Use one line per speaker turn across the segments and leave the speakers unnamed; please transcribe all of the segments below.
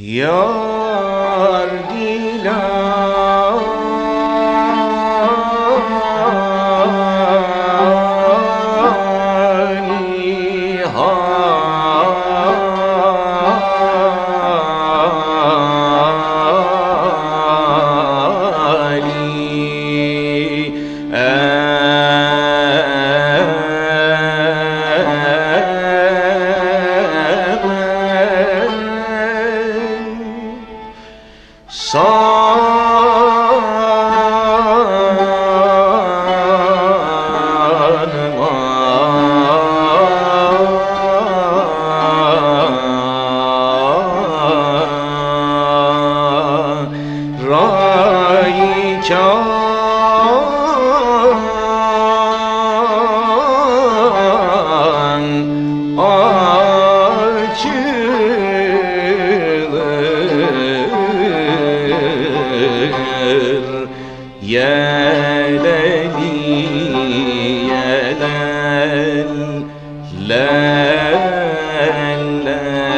Yar dilani Raycan الشعر يا ليلي يا لال لا لا لا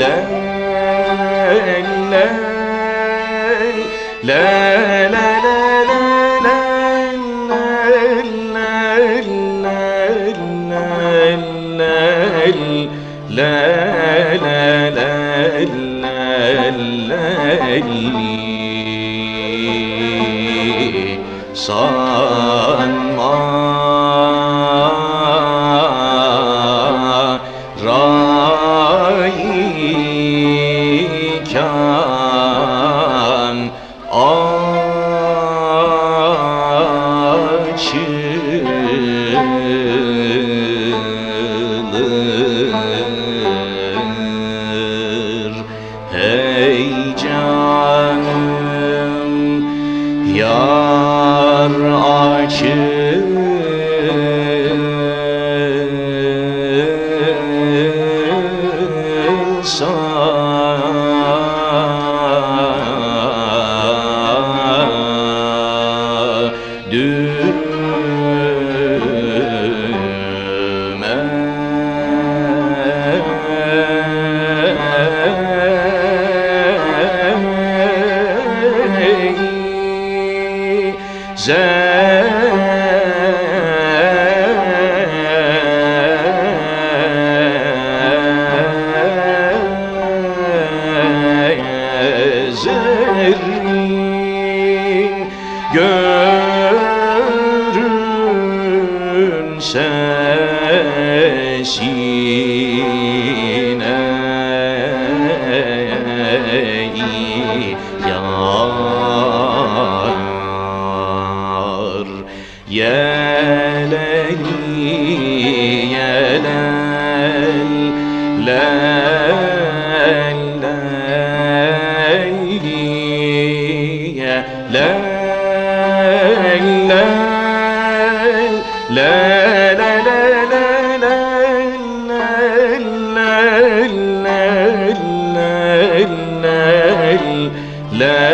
لا لا لا lel Sanma Raykan açılır yar açılsa düğme 生心意呀。